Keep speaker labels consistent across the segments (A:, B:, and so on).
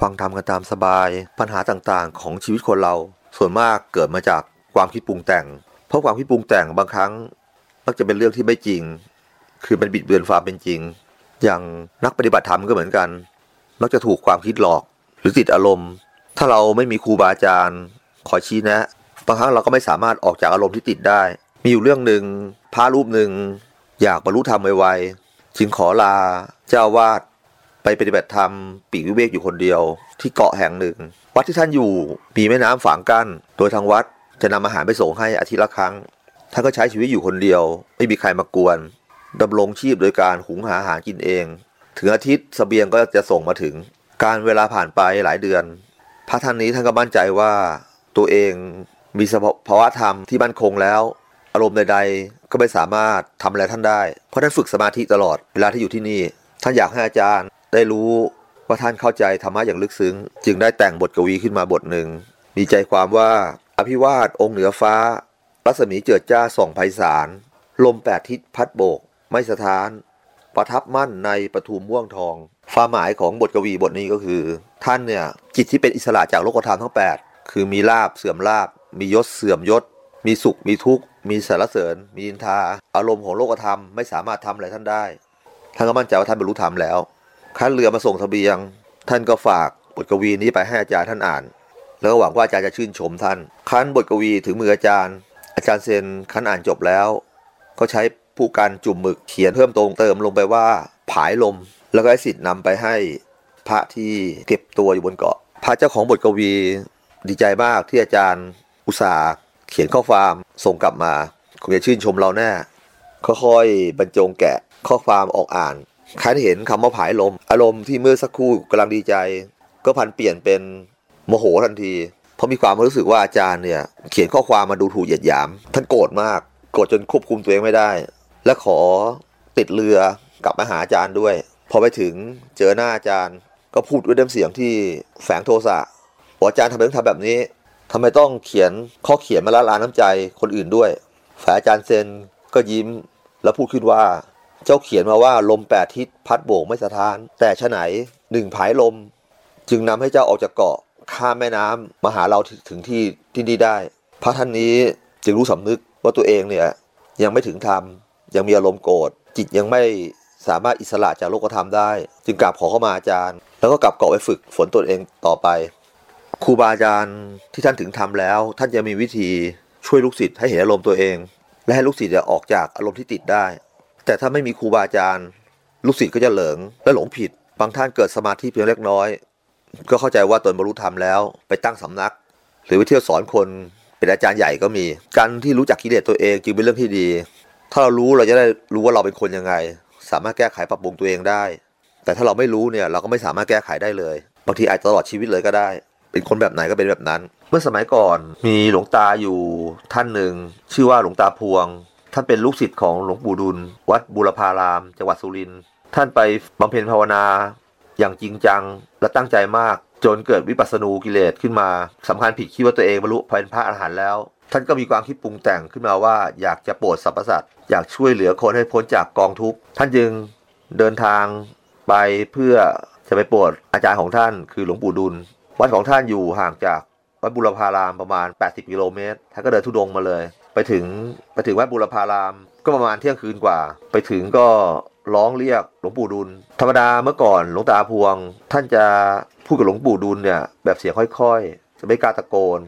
A: ฟังทำกันตามสบาย ปัญหาต่างๆ ของชีวิตคนเรา ส่วนมากเกิดมาจากความคิดปรุงแต่ง เพราะความคิดปรุงแต่งบางครั้ง มักจะเป็นเรื่องที่ไม่จริง คือมันบิดเบือนความเป็นจริง อย่างนักปฏิบัติธรรมก็เหมือนกัน มักจะถูกความคิดหลอกหรือติดอารมณ์ ถ้าเราไม่มีครูบาอาจารย์คอยชี้แนะ บางครั้งเราก็ไม่สามารถออกจากอารมณ์ที่ติดได้ มีอยู่เรื่องหนึ่งพระรูปหนึ่งอยากบรรลุธรรมไวๆจึงขอลาเจ้าวาด ไปปฏิบัติธรรมปีกวิเวกอยู่คนเดียวที่เกาะแห่งหนึ่ง วัดที่ท่านอยู่มีแม่น้ำฝังกั้น โดยทางวัดจะนำอาหารไปส่งให้อาทิตย์ละครั้ง ท่านก็ใช้ชีวิตอยู่คนเดียว ไม่มีใครมากวนดำรงชีพโดยการหุงหาอาหารกินเอง ถึงอาทิตย์สเสบียงก็จะส่งมาถึง การเวลาผ่านไปหลายเดือน พระท่านนี้ท่านก็มั่นใจว่าตัวเองมีสภาวะธรรมที่มั่นคงแล้ว อารมณ์ใดๆ ก็ไม่สามารถทำอะไรท่านได้ เพราะท่านฝึกสมาธิตลอดเวลาที่อยู่ที่นี่ ท่านอยากให้อาจารย์ ได้รู้ว่าท่านเข้าใจธรรมะอย่างลึกซึ้ง จึงได้แต่งบทกวีขึ้นมาบทหนึ่ง มีใจความว่าอภิวาทองค์เหนือฟ้า รัศมีเจิดจ้าส่องไพศาลลมแปดทิศพัดโบก ไม่สะท้าน ประทับมั่นในปทุมม่วงทองความหมายของบทกวีบทนี้ก็คือ ท่านเนี่ยจิตที่เป็นอิสระจากโลกธรรมทั้ง 8 คือมีลาบเสื่อมลาบ มียศเสื่อมยศ มีสุขมีทุกข์ มีสารเสริญ มีอินทา อารมณ์ของโลกธรรมไม่สามารถทำอะไรท่านได้ ท่านก็มั่นใจว่าท่านบรรลุธรรมแล้ว ขั้นเรือมาส่งทะเบียง ท่านก็ฝากบทกวีนี้ไปให้อาจารย์ท่านอ่าน แล้วก็หวังว่าอาจารย์จะชื่นชมท่าน ขั้นบทกวีถึงมืออาจารย์ อาจารย์เซนขั้นอ่านจบแล้ว ก็ใช้ผู้การจุ่มหมึกเขียนเพิ่มตรงเติมลงไปว่าผายลม แล้วก็ให้สิทธิ์นำไปให้พระที่เก็บตัวอยู่บนเกาะ พระเจ้าของบทกวีดีใจมากที่อาจารย์อุตสาห์เขียนข้อความส่งกลับมาคงจะชื่นชมเราแน่ค่อยๆบรรจงแกะข้อความออกอ่าน คันเห็นคำว่าผายลม อารมณ์ที่เมื่อสักครู่กำลังดีใจ ก็พันเปลี่ยนเป็นโมโหทันที เพราะมีความรู้สึกว่าอาจารย์เนี่ย เขียนข้อความมาดูถูกเหยียดหยาม ท่านโกรธมากโกรธจนควบคุมตัวเองไม่ได้ และขอติดเรือกลับมาหาอาจารย์ด้วย พอไปถึงเจอหน้าอาจารย์ ก็พูดด้วยน้ำเสียงที่แฝงโทสะบอกอาจารย์ทำไมต้องทำแบบนี้ทำไมต้องเขียนข้อเขียนมาละลานน้ำใจคนอื่นด้วยฝ่ายอาจารย์เซนก็ยิ้มแล้วพูดขึ้นว่า เจ้าเขียนมาว่าลมแปดทิศพัดโบกไม่สะท้าน แต่ชะไหนหนึ่งผายลม จึงนำให้เจ้าออกจากเกาะข้ามแม่น้ำมาหาเราถึงที่ที่นี่ได้ พระท่านนี้จึงรู้สำนึกว่าตัวเองเนี่ยยังไม่ถึงธรรมยังมีอารมณ์โกรธจิตยังไม่สามารถอิสระจากโลกธรรมได้ จึงกราบขอเข้ามาอาจารย์ แล้วก็กลับเกาะไปฝึกฝนตนเองต่อไปครูบาอาจารย์ที่ท่านถึงธรรมแล้ว ท่านจะมีวิธีช่วยลูกศิษย์ให้เห็นอารมณ์ตัวเอง และให้ลูกศิษย์ออกจากอารมณ์ที่ติดได้ แต่ถ้าไม่มีครูบาอาจารย์ ลูกศิษย์ก็จะเหลิงและหลงผิด บางท่านเกิดสมาธิเพียงเล็กน้อย ก็เข้าใจว่าตนบรรลุธรรมแล้วไปตั้งสำนัก หรือไปเที่ยวสอนคนเป็นอาจารย์ใหญ่ก็มี การที่รู้จักกิเลสตัวเองจึงเป็นเรื่องที่ดี ถ้าเรารู้เราจะได้รู้ว่าเราเป็นคนยังไง สามารถแก้ไขปรับปรุงตัวเองได้ แต่ถ้าเราไม่รู้เนี่ยเราก็ไม่สามารถแก้ไขได้เลย บางทีอาจตลอดชีวิตเลยก็ได้ เป็นคนแบบไหนก็เป็นแบบนั้น เมื่อสมัยก่อนมีหลวงตาอยู่ท่านหนึ่งชื่อว่าหลวงตาพวง ท่านเป็นลูกศิษย์ของหลวงปู่ดุล วัดบุรพาราม จังหวัดสุรินทร์ท่านไปบำเพ็ญภาวนาอย่างจริงจังและตั้งใจมาก จนเกิดวิปัสสนูกิเลสขึ้นมาสำคัญผิดคิดว่าตัวเองบรรลุเป็นพระอรหันต์แล้ว ท่านก็มีความคิดปรุงแต่งขึ้นมาว่า อยากจะโปรดสรรพสัตว์อยากช่วยเหลือคนให้พ้นจากกองทุกข์ท่านจึงเดินทางไปเพื่อจะไปโปรดอาจารย์ของท่านคือหลวงปู่ดุล วัดของท่านอยู่ห่างจากวัดบุรพารามประมาณ 80 กิโลเมตรท่านก็เดินทุดงมาเลย ถึงไปถึงวัดบุรพาราม ก็ประมาณเที่ยงคืนกว่า ไปถึงก็ร้องเรียกหลวงปู่ดุล ธรรมดาเมื่อก่อนหลวงตาพวง ท่านจะพูดกับหลวงปู่ดุลเนี่ยแบบเสียงค่อยๆ จะไม่กล้าตะโกน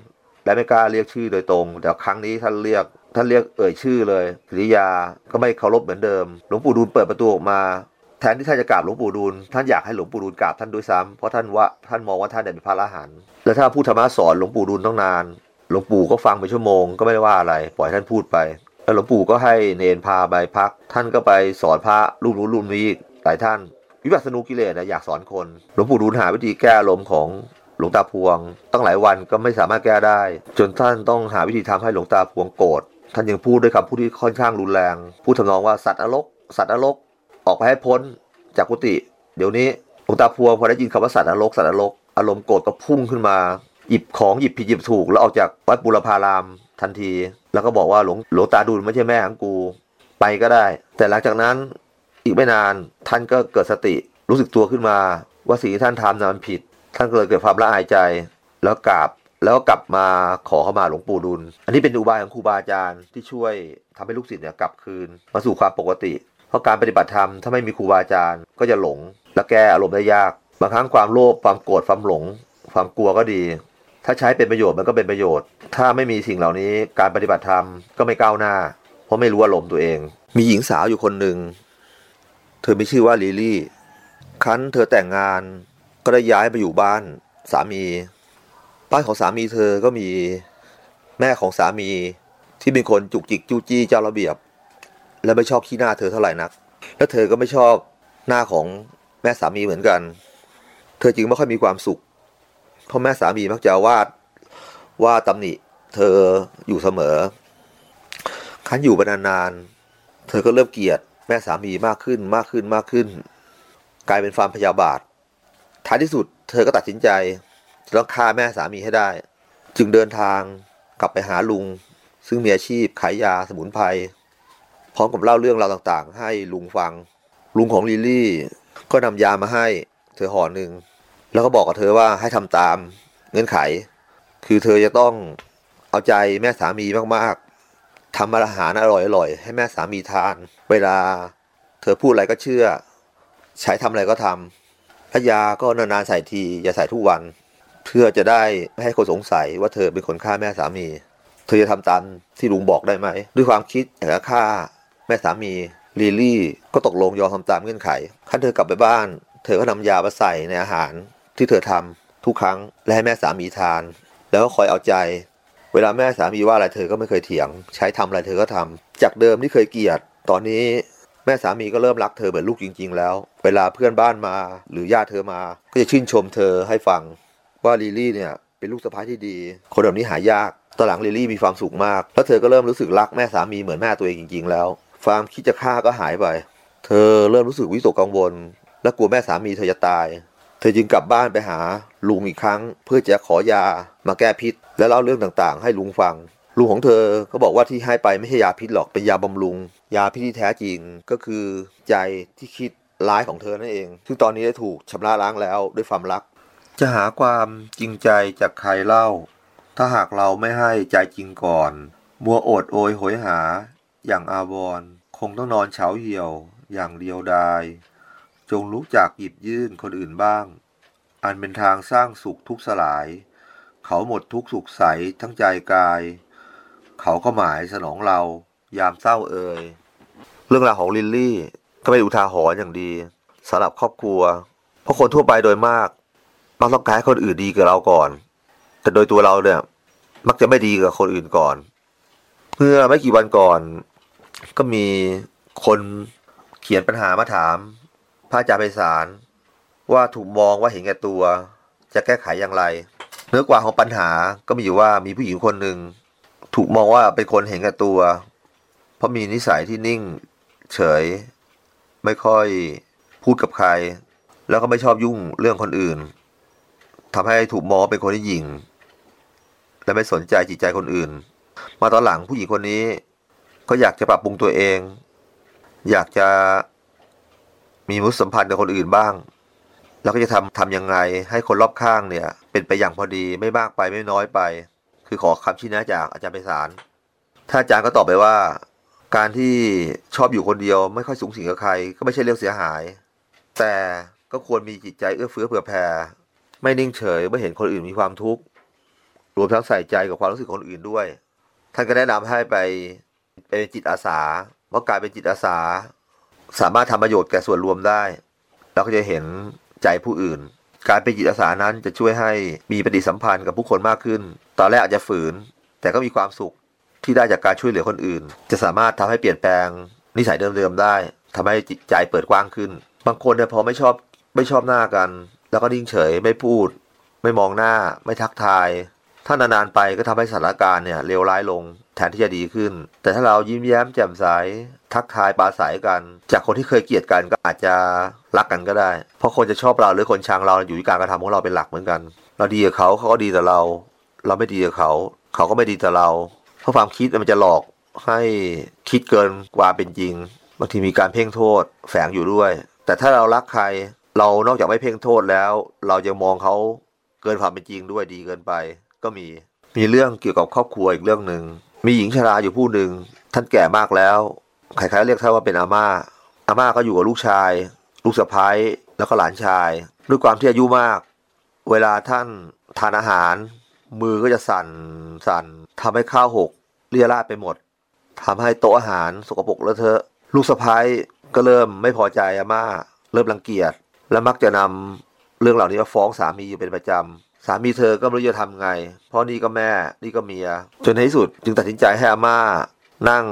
A: และไม่กล้าเรียกชื่อโดยตรง แต่ครั้งนี้ท่านเรียกท่านเรียกเอ่ยชื่อเลยกิริยาก็ไม่เคารพเหมือนเดิม หลวงปู่ดูลเปิดประตูออกมา แทนที่ท่านจะกราบหลวงปู่ดูลท่านอยากให้หลวงปู่ดูลกราบท่านด้วยซ้ำเพราะท่านว่าท่านมองว่าท่านเป็นพระอรหันต์และถ้าผู้ธรรมะสอนหลวงปู่ดูลต้องนาน หลวงปู่ก็ฟังไปชั่วโมงก็ไม่ได้ว่าอะไร ปล่อยท่านพูดไปแล้วหลวงปู่ก็ให้เนนพาไปพัก ท่านก็ไปสอนพระรูปนู้นรูปนี้หลายท่าน วิปัสสนูกิเลสนะอยากสอนคนหลวงปู่ดูลหาวิธีแก้ลมของหลวงตาพวง ตั้งหลายวันก็ไม่สามารถแก้ได้ จนท่านต้องหาวิธีทำให้หลวงตาพวงโกรธท่านยังพูดด้วยคำพูดที่ค่อนข้างรุนแรง พูดทำนองว่าสัตว์อรกสัตว์อรกออกไปให้พ้นจากกุฏิเดี๋ยวนี้หลวงตาพวงพอได้ยินคำว่าสัตว์อรกสัตว์อรกอารมณ์โกรธก็พุ่งขึ้นมา หยิบของหยิบผิดหยิบถูก แล้วออกจากวัดบุรพารามทันที แล้วก็บอกว่าหลวงหลวงตาดูลไม่ใช่แม่ของกูไปก็ได้ แต่หลังจากนั้นอีกไม่นานท่านก็เกิดสติรู้สึกตัวขึ้นมา ว่าสิ่งที่ท่านทำนั้นผิด ท่านก็เลยเกิดความละอายใจ แล้วกราบแล้วกลับมาขอเข้ามาหลวงปู่ดุล อันนี้เป็นอุบายของครูบาอาจารย์ที่ช่วยทำให้ลูกศิษย์เนี่ยกลับคืน มาสู่ความปกติ เพราะการปฏิบัติธรรมถ้าไม่มีครูบาอาจารย์ ก็จะหลง และแก้อารมณ์ได้ยาก บางครั้งความโลภความโกรธความหลง ความกลัวก็ดี ถ้าใช้เป็นประโยชน์มันก็เป็นประโยชน์ ถ้าไม่มีสิ่งเหล่านี้การปฏิบัติธรรมก็ไม่ก้าวหน้า เพราะไม่รู้อารมณ์ตัวเอง มีหญิงสาวอยู่คนหนึ่ง เธอมีชื่อว่าลิลี่ ครั้นเธอแต่งงานก็ได้ย้ายไปอยู่บ้านสามี บ้านของสามีเธอก็มีแม่ของสามีที่เป็นคนจุกจิกจู้จี้เจ้าระเบียบ และไม่ชอบขี้หน้าเธอเท่าไหร่นัก และเธอก็ไม่ชอบหน้าของแม่สามีเหมือนกัน เธอจึงไม่ค่อยมีความสุข พราแม่สามีมักจะวาดว่าตำหนิ เธออยู่เสมอ คันอยู่ไปนานๆเธอก็เริ่มเกลียดแม่สามีมากขึ้นมากขึ้นมากขึ้น กลายเป็นความพยาบาท ท้ายที่สุด เธอก็ตัดสินใจจะต้องฆ่าแม่สามีให้ได้ จึงเดินทางกลับไปหาลุง ซึ่งมีอาชีพขายยาสมุนไพรพร้อมกับเล่าเรื่องราวต่างๆ ให้ลุงฟัง ลุงของลิลลี่ ก็นำยามาให้ เธอห่อหนึ่ง แล้วก็บอกกับเธอว่าให้ทำตามเงื่อนไข คือเธอจะต้องเอาใจแม่สามีมากๆทำอาหารอร่อยๆให้แม่สามีทาน เวลาเธอพูดอะไรก็เชื่อ ใช้ทำอะไรก็ทำพยาก็นานๆใส่ทีอย่าใส่ทุกวัน เพื่อจะได้ไม่ให้คนสงสัยว่าเธอเป็นคนฆ่าแม่สามี เธอจะทำตามที่ลุงบอกได้ไหม ด้วยความคิดอยากจะฆ่าแม่สามีลิลลี่ก็ตกลงยอมทำตามเงื่อนไขขั้นเธอกลับไปบ้าน เธอก็นำยามาใส่ในอาหาร ที่เธอทำทุกครั้งและให้แม่สามีทาน แล้วก็คอยเอาใจ เวลาแม่สามีว่าอะไรเธอก็ไม่เคยเถียง ใช้ทำอะไรเธอก็ทำจากเดิมที่เคยเกลียด ตอนนี้แม่สามีก็เริ่มรักเธอเหมือนลูกจริง ๆ แล้ว เวลาเพื่อนบ้านมา หรือญาติเธอมา ก็จะชื่นชมเธอให้ฟัง ว่าลิลี่เนี่ยเป็นลูกสะใภ้ที่ดี คนแบบนี้หายากตอนหลังลิลลี่มีความสุขมากแล้วเธอก็เริ่มรู้สึกรักแม่สามีเหมือนแม่ตัวเองจริง ๆ แล้วความคิดจะฆ่าก็หายไป เธอเริ่มรู้สึกวิตกกังวล และกลัวแม่สามีเธอจะตาย เธอจึงกลับบ้านไปหาลุงอีกครั้ง เพื่อจะขอยามาแก้พิษ และเล่าเรื่องต่างๆ ให้ลุงฟัง ลุงของเธอก็บอกว่าที่ให้ไปไม่ใช่ยาพิษหรอกเป็นยาบำรุง ยาพิษที่แท้จริงก็คือใจที่คิดร้ายของเธอนั่นเอง ซึ่งตอนนี้ได้ถูกชำระล้างแล้วด้วยความรัก จะหาความจริงใจจากใครเล่า ถ้าหากเราไม่ให้ใจจริงก่อน มัวโอดโอยโหยหา อย่างอาวรคงต้องนอนเฉาเหี่ยว อย่างเดียวดาย จงรู้จักหยิบยื่นคนอื่นบ้าง อันเป็นทางสร้างสุขทุกสลาย เขาหมดทุกสุขใสทั้งใจกาย เขาก็หมายสนองเรา ยามเศร้าเอ่ย เรื่องราวของลิลลี่ก็เป็นอุทาหรณ์อย่างดีสำหรับครอบครัว เพราะคนทั่วไปโดยมาก มักต้องการให้คนอื่นดีกับเราก่อน แต่โดยตัวเราเนี่ย มักจะไม่ดีกับคนอื่นก่อน เมื่อไม่กี่วันก่อน ก็มีคนเขียนปัญหามาถาม พระอาจารย์ไพศาลว่าถูกมองว่าเห็นแก่ตัว จะแก้ไขอย่างไรเนื้อกว่าของปัญหาก็มีอยู่ว่ามีผู้หญิงคนหนึ่งถูกมองว่าเป็นคนเห็นแก่ตัว เพราะมีนิสัยที่นิ่ง เฉย ไม่ค่อยพูดกับใคร แล้วก็ไม่ชอบยุ่งเรื่องคนอื่นทำให้ถูกมองเป็นคนที่หยิ่ง และไม่สนใจจิตใจคนอื่น มาตอนหลังผู้หญิงคนนี้ ก็อยากจะปรับปรุงตัวเอง อยากจะ มีมุสสัมพันธ์กับคนอื่นบ้างแล้วก็จะทำทำยังไงให้คนรอบข้างเนี่ย เป็นไปอย่างพอดีไม่มากไปไม่น้อยไป คือขอคำชี้แนะจากอาจารย์ไพศาลถ้าอาจารย์ก็ตอบไปว่า การที่ชอบอยู่คนเดียวไม่ค่อยสูงสิงกับใคร ก็ไม่ใช่เรื่องเสียหาย แต่ก็ควรมีจิตใจเอื้อเฟื้อเผื่อแผ่ไม่นิ่งเฉยเมื่อเห็นคนอื่นมีความทุกข์รวมทั้งใส่ใจกับความรู้สึกคนอื่นด้วย ท่านก็แนะนำให้ไปเป็นจิตอาสาเพราะการเป็นจิตอาสา สามารถทำประโยชน์แก่ส่วนรวมได้แล้วก็จะเห็นใจผู้อื่น การเป็นจิตอาสานั้นจะช่วยให้มีปฏิสัมพันธ์กับผู้คนมากขึ้น ตอนแรกอาจจะฝืน แต่ก็มีความสุขที่ได้จากการช่วยเหลือคนอื่น จะสามารถทำให้เปลี่ยนแปลง นิสัยเดิมๆได้ทำให้จิตใจเปิดกว้างขึ้น บางคนเนี่ยพอไม่ชอบไม่ชอบหน้ากัน แล้วก็นิ่งเฉยไม่พูด ไม่มองหน้า ไม่ทักทาย ถ้านานๆไปก็ทำให้สถานการณ์เนี่ยเลวร้ายลงแทนที่จะดีขึ้น แต่ถ้าเรายิ้มแย้มแจ่มใสทักทายปราศัยกัน จากคนที่เคยเกลียดกันก็อาจจะรักกันก็ได้ เพราะคนจะชอบเราหรือคนชังเราอยู่ที่การกระทำของเราเป็นหลักเหมือนกัน เราดีกับเขาเขาก็ดีแต่เรา เราไม่ดีกับเขา เขาก็ไม่ดีแต่เรา เพราะความคิดมันจะหลอกให้คิดเกินกว่าเป็นจริงบางทีมีการเพ่งโทษแฝงอยู่ด้วย แต่ถ้าเรารักใครเรานอกจากไม่เพ่งโทษแล้ว เราจะมองเขาเกินความเป็นจริงด้วยดีเกินไป ก็มี มีเรื่องเกี่ยวกับครอบครัวอีกเรื่องหนึ่ง มีหญิงชราอยู่ผู้หนึ่ง ท่านแก่มากแล้ว ใครๆเรียกท่านว่าเป็นอาม่า อาม่าก็อยู่กับลูกชาย ลูกสะพ้ายแล้วก็หลานชาย ด้วยความที่อายุมาก เวลาท่านทานอาหาร มือก็จะสั่นสั่นทำให้ข้าวหกเลี่ยราดไปหมดทำให้โต๊ะอาหารสกปรกเลอะเทอะ ลูกสะพ้ายก็เริ่มไม่พอใจอาม่า เริ่มรังเกียจและมักจะนำ เรื่องเหล่านี้มาฟ้องสามีอยู่เป็นประจำสามีเธอก็ไม่รู้จะทำไง เพราะนี่ก็แม่นี่ก็เมีย จนในที่สุดจึงตัดสินใจให้อาม่า นั่ง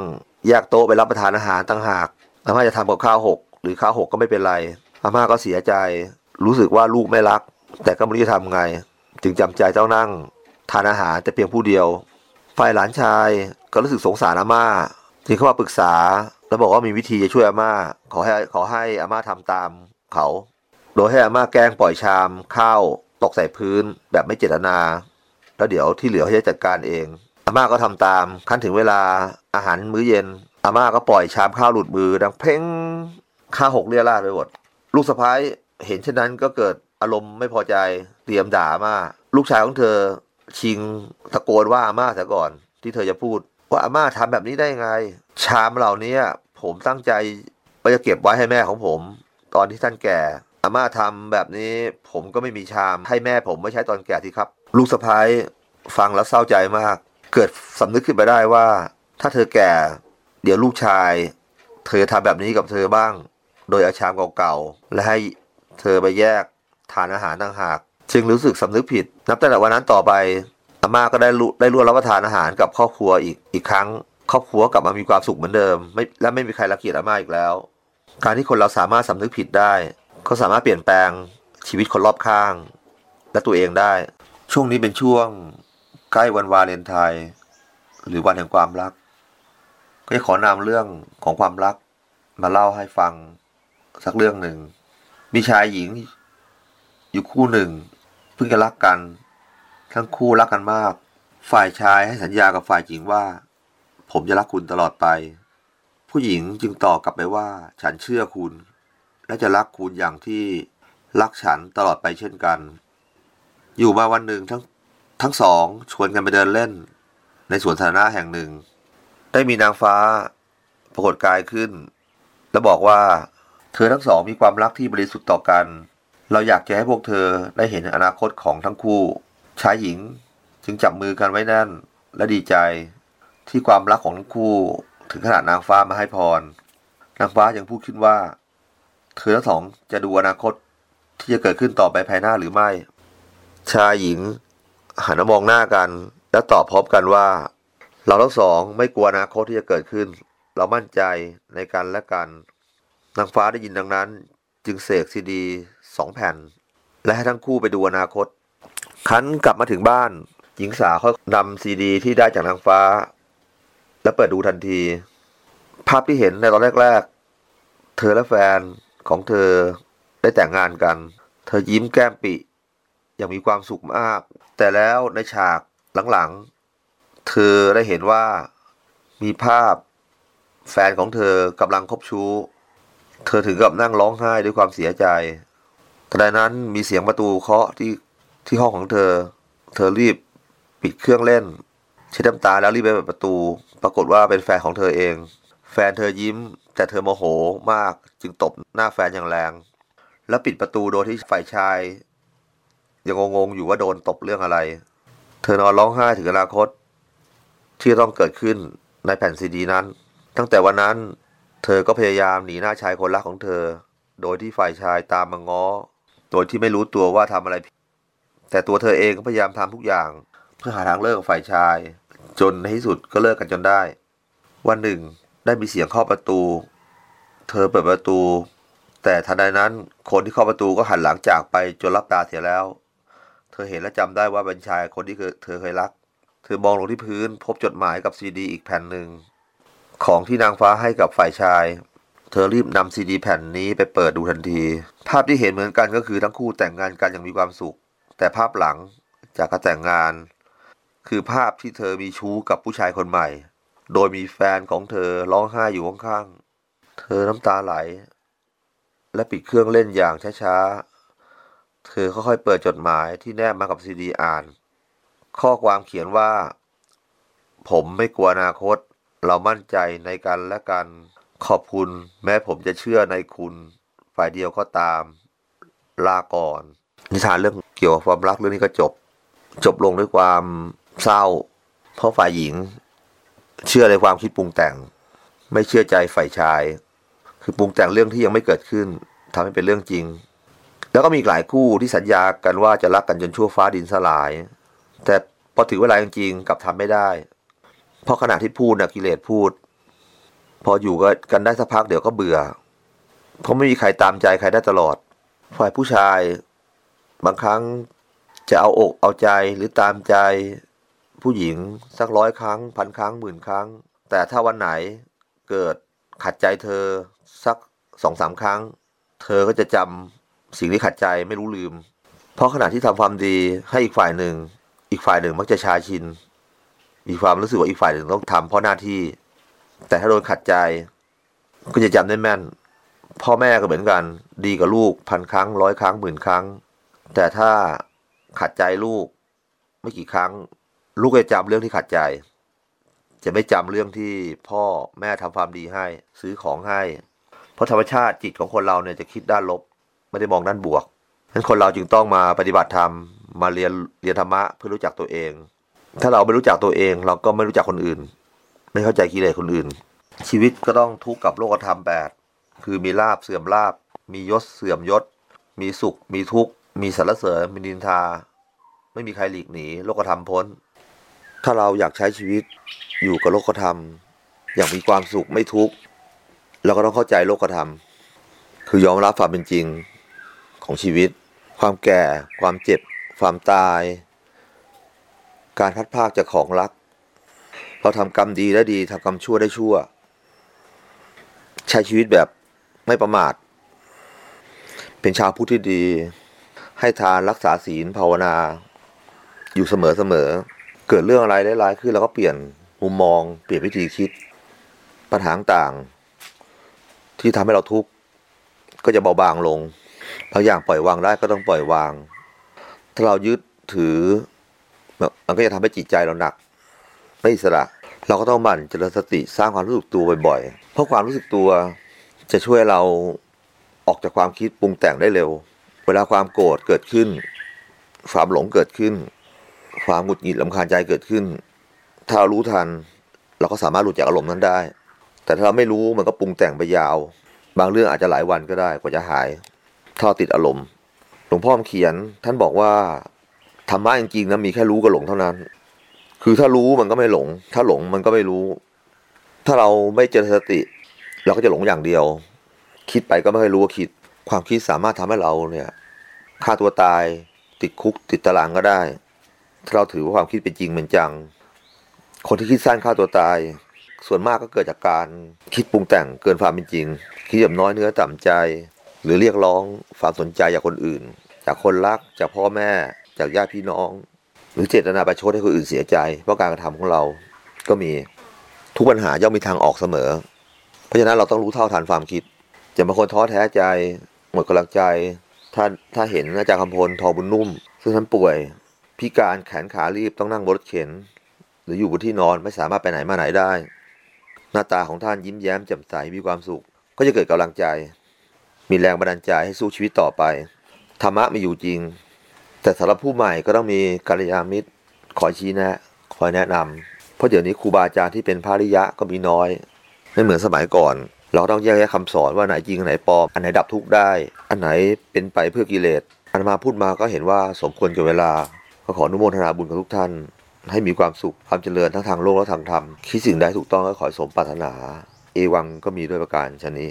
A: แยกโต๊ะไปรับประทานอาหารต่างหากอาม่าจะทำกับข้าวหกหรือข้าวหกก็ไม่เป็นไร อาม่าก็เสียใจ รู้สึกว่าลูกไม่รัก แต่ก็ไม่รู้จะทำไง จึงจำใจเจ้านั่ง ทานอาหารแต่เพียงผู้เดียวฝ่ายหลานชายก็รู้สึกสงสารอาม่าจึงเข้ามาปรึกษา แล้วบอกว่ามีวิธีจะช่วยอาม่า ขอให้ขอให้อาม่าทำตามเขา โดยให้อาม่าแกล้งปล่อยชามข้าวตกใส่พื้นแบบไม่เจตนา แล้วเดี๋ยวที่เหลือเขาจะจัดการเอง อาม่าก็ทำตามขั้นถึงเวลาอาหารมื้อเย็น อาม่าก็ปล่อยชามข้าวหลุดมือ ดังเพ่งข้าหกเรียราดไปหมดลูกสะพ้ายเห็นเช่นนั้นก็เกิดอารมณ์ไม่พอใจเตรียมด่ามาลูกชายของเธอชิงตะโกนว่าอาม่าเสียก่อน ที่เธอจะพูดว่าอาม่าทำแบบนี้ได้ไง ชามเหล่านี้ผมตั้งใจว่าจะเก็บไว้ให้แม่ของผม ตอนที่ท่านแก่ อาม่าทำแบบนี้ผมก็ไม่มีชามให้แม่ผมไม่ใช้ตอนแก่ที่ครับ ลูกสะพ้ายฟังแล้วเศร้าใจมาก เกิดสำนึกขึ้นไปได้ว่า ถ้าเธอแก่ เดี๋ยวลูกชาย เธอทำแบบนี้กับเธอบ้าง โดยเอาชามเก่าๆ และให้เธอไปแยกทานอาหารต่างหาก จึงรู้สึกสำนึกผิด นับตั้งแต่วันนั้นต่อไปอาม่าก็ได้รู้ได้ร่วมรับประทานอาหารกับครอบครัวอีกอีกครั้ง ครอบครัวกลับมามีความสุขเหมือนเดิมไม่และไม่มีใครรังเกียจอาม่าอีกแล้ว การที่คนเราสามารถสำนึกผิดได้ ก็สามารถเปลี่ยนแปลงชีวิตคนรอบข้าง และตัวเองได้ ช่วงนี้เป็นช่วงใกล้วันวาเลนไทน์หรือวันแห่งความรัก ก็จะขอนำเรื่องของความรักมาเล่าให้ฟังสักเรื่องหนึ่ง มีชายหญิง อยู่คู่หนึ่ง เพิ่งจะรักกัน ทั้งคู่รักกันมาก ฝ่ายชายให้สัญญากับฝ่ายหญิงว่า ผมจะรักคุณตลอดไป ผู้หญิงจึงตอบกลับไปว่า ฉันเชื่อคุณ และจะรักคุณอย่างที่รักฉันตลอดไปเช่นกัน อยู่มาวันหนึ่งทั้งทั้งสองชวนกันไปเดินเล่น ในสวนสาธารณะแห่งหนึ่ง ได้มีนางฟ้า ปรากฏกายขึ้น และบอกว่า เธอทั้งสองมีความรักที่บริสุทธิ์ต่อกัน เราอยากจะให้พวกเธอได้เห็นอนาคตของทั้งคู่ ชายหญิงจึงจับมือกันไว้แน่น และดีใจที่ความรักของทั้งคู่ ถึงขนาดนางฟ้ามาให้พร นางฟ้ายังพูดขึ้นว่า เธอทั้งสองจะดูอนาคตที่จะเกิดขึ้นต่อไปภายหน้าหรือไม่ ชายหญิง หันมามองหน้ากัน และตอบพร้อมกันว่า เราทั้งสองไม่กลัวอนาคตที่จะเกิดขึ้น เรามั่นใจในกันและกัน นางฟ้าได้ยินดังนั้น จึงเสกซีดีสองแผ่น และให้ทั้งคู่ไปดูอนาคต คันกลับมาถึงบ้าน หญิงสาวเขานำซีดี ที่ได้จากนางฟ้า และเปิดดูทันที ภาพที่เห็นในตอนแรก ๆ เธอและแฟน ของเธอได้แต่งงานกัน เธอยิ้มแก้มปิอย่างมีความสุขมาก แต่แล้วในฉากหลังๆ เธอได้เห็นว่ามีภาพแฟนของเธอกำลังคบชู้ เธอถึงกับนั่งร้องไห้ด้วยความเสียใจขณะนั้นมีเสียงประตูเคาะที่ที่ห้องของเธอ เธอรีบปิดเครื่องเล่นเช็ดน้ำตาแล้วรีบไปเปิดประตู ปรากฏว่าเป็นแฟนของเธอเอง แฟนเธอยิ้ม แต่เธอโมโหมากจึงตบหน้าแฟนอย่างแรง แล้วปิดประตูโดยที่ฝ่ายชาย ยังงงๆอยู่ว่าโดนตบเรื่องอะไร เธอนอนร้องไห้ถึงอนาคต ที่ต้องเกิดขึ้นในแผ่นซีดีนั้น ตั้งแต่วันนั้น เธอก็พยายามหนีหน้าชายคนรักของเธอ โดยที่ฝ่ายชายตามมาง้อ โดยที่ไม่รู้ตัวว่าทำอะไรผิดแต่ตัวเธอเองก็พยายามทำทุกอย่าง เพื่อหาทางเลิกกับฝ่ายชาย จนในที่สุดก็เลิกกันจนได้ วันหนึ่ง ได้มีเสียงเคาะประตู เธอเปิดประตู แต่ทันใดนั้นคนที่เคาะประตูก็หันหลังจากไปจนรับตาเสียแล้ว เธอเห็นและจำได้ว่าเป็นชายคนที่เธอเคยรัก เธอมองลงที่พื้นพบจดหมายกับซีดีอีกแผ่นหนึ่ง ของที่นางฟ้าให้กับฝ่ายชาย เธอรีบนำซีดีแผ่นนี้ไปเปิดดูทันที ภาพที่เห็นเหมือนกันก็คือทั้งคู่แต่งงานกันอย่างมีความสุข แต่ภาพหลังจากการแต่งงาน คือภาพที่เธอมีชู้กับผู้ชายคนใหม่ โดยมีแฟนของเธอร้องไห้อยู่ข้างๆ เธอน้ำตาไหล และปิดเครื่องเล่นอย่างช้าๆ เธอค่อยๆเปิดจดหมายที่แนบมากับซีดีอ่าน ข้อความเขียนว่า ผมไม่กลัวอนาคต เรามั่นใจในกันและกัน ขอบคุณแม้ผมจะเชื่อในคุณ ฝ่ายเดียวก็ตาม ลาก่อน นิทานเรื่องเกี่ยวกับความรักเรื่องนี้ก็จบ จบลงด้วยความเศร้า เพราะฝ่ายหญิง เชื่อในความคิดปรุงแต่ง ไม่เชื่อใจฝ่ายชาย คือปรุงแต่งเรื่องที่ยังไม่เกิดขึ้นทำให้เป็นเรื่องจริง แล้วก็มีอีกหลายคู่ที่สัญญากันว่าจะรักกันจนชั่วฟ้าดินสลาย แต่พอถึงเวลาจริงๆกลับทำไม่ได้ เพราะขณะที่พูดนะกิเลสพูด พออยู่กันได้สักพักเดี๋ยวก็เบื่อ เพราะไม่มีใครตามใจใครได้ตลอด ฝ่ายผู้ชาย บางครั้งจะเอาอกเอาใจหรือตามใจ ผู้หญิงสักร้อยครั้งพันครั้งหมื่นครั้ง แต่ถ้าวันไหนเกิดขัดใจเธอสักสองสามครั้ง เธอก็จะจำสิ่งที่ขัดใจไม่รู้ลืม เพราะขณะที่ทำความดีให้อีกฝ่ายหนึ่ง อีกฝ่ายหนึ่งมักจะชาชิน มีความรู้สึกว่าอีกฝ่ายหนึ่งต้องทำเพราะหน้าที่ แต่ถ้าโดนขัดใจ ก็จะจำได้แม่น พ่อแม่ก็เหมือนกัน ดีกับลูกพันครั้งร้อยครั้งหมื่นครั้ง แต่ถ้าขัดใจลูก ไม่กี่ครั้ง ลูกจะจำเรื่องที่ขัดใจ จะไม่จำเรื่องที่พ่อแม่ทำความดีให้ ซื้อของให้ เพราะธรรมชาติจิตของคนเราเนี่ยจะคิดด้านลบ ไม่ได้มองด้านบวกฉะนั้นคนเราจึงต้องมาปฏิบัติธรรมมาเรียนเรียนธรรมะเพื่อรู้จักตัวเอง ถ้าเราไม่รู้จักตัวเอง เราก็ไม่รู้จักคนอื่น ไม่เข้าใจกิเลสคนอื่น ชีวิตก็ต้องทุกข์กับโลกธรรมแปดคือมีลาบเสื่อมลาบ มียศเสื่อมยศ มีสุข มีทุกข์ มีสรรเสริญมีนินทา ไม่มีใครหลีกหนี โลกธรรมพ้น ถ้าเราอยากใช้ชีวิตอยู่กับโลกธรรม อย่างมีความสุขไม่ทุกข์เราก็ต้องเข้าใจโลกธรรม คือยอมรับความเป็นจริงของชีวิต ความแก่ ความเจ็บ ความตาย การพัดพากจากของรัก เราทำกรรมดีได้ดีทำกรรมชั่วได้ชั่ว ใช้ชีวิตแบบไม่ประมาท เป็นชาวพุทธที่ดี ให้ทานรักษาศีลภาวนา อยู่เสมอเสมอ เกิดเรื่องอะไรร้ายขึ้นเราก็เปลี่ยนมุมมอง เปลี่ยนวิธีคิด ปัญหาต่างที่ทำให้เราทุกข์ก็จะเบาบางลงบางอย่างปล่อยวางได้ก็ต้องปล่อยวาง ถ้าเรายึดถือ มันก็จะทำให้จิตใจเราหนัก ไม่อิสระ เราก็ต้องหมั่นเจริญสติสร้างความรู้สึกตัวบ่อยๆ เพราะความรู้สึกตัวจะช่วยเราออกจากความคิดปรุงแต่งได้เร็ว เวลาความโกรธเกิดขึ้น ความหลงเกิดขึ้น ความหงุดหงิดลำคาญใจเกิดขึ้น ถ้าเรารู้ทัน เราก็สามารถหลุดจากอารมณ์นั้นได้ แต่ถ้าเราไม่รู้มันก็ปรุงแต่งไปยาว บางเรื่องอาจจะหลายวันก็ได้กว่าจะหายถ้าติดอารมณ์หลวงพ่อเขียน ท่านบอกว่าธรรมะจริงๆนะมีแค่รู้กับหลงเท่านั้น คือถ้ารู้มันก็ไม่หลง ถ้าหลงมันก็ไม่รู้ ถ้าเราไม่เจริญสติ เราก็จะหลงอย่างเดียว คิดไปก็ไม่ค่อยรู้ว่าคิด ความคิดสามารถทำให้เราเนี่ยฆ่าตัวตายติดคุกติดตารางก็ได้ ถ้าเราถือว่าความคิดเป็นจริงเป็นจัง คนที่คิดสั้นฆ่าตัวตาย ส่วนมากก็เกิดจากการคิดปรุงแต่งเกินความเป็นจริง คิดแบบน้อยเนื้อต่ำใจ หรือเรียกร้องความสนใจจากคนอื่น จากคนรักจากพ่อแม่ จากญาติพี่น้อง หรือเจตนาประชดให้คนอื่นเสียใจ เพราะการกระทำของเรา ก็มีทุกปัญหาย่อมมีทางออกเสมอ เพราะฉะนั้นเราต้องรู้เท่าทันความคิดจะบางคนท้อแท้ใจ หมดกำลังใจ ถ้าถ้าเห็นอาจารย์คำพลทอบุญนุ่ม ซึ่งท่านป่วย พิการแขนขารีบต้องนั่งบนรถเข็น หรืออยู่บนที่นอนไม่สามารถไปไหนมาไหนได้ หน้าตาของท่านยิ้มแย้มแจ่มใสมีความสุข ก็จะเกิดกำลังใจ มีแรงบันดาลใจให้สู้ชีวิตต่อไปธรรมะมีอยู่จริง แต่สำหรับผู้ใหม่ก็ต้องมีกัลยาณมิตรคอยชี้แนะคอยแนะนำเพราะเดี๋ยวนี้ครูบาอาจารย์ที่เป็นพระริยะก็มีน้อย ไม่เหมือนสมัยก่อน เราต้องแยกแยะคำสอนว่าไหนจริงอันไหนปลอม อันไหนดับทุกข์ได้ อันไหนเป็นไปเพื่อกิเลสอันมาพูดมาก็เห็นว่าสมควรกับเวลา ก็ขออนุโมทนาบุญกับทุกท่าน ให้มีความสุขความเจริญทั้งทางโลกและทางธรรมคิดสิ่งใดถูกต้องก็ขอสมปรารถนา เอวังก็มีด้วยประการชนนี้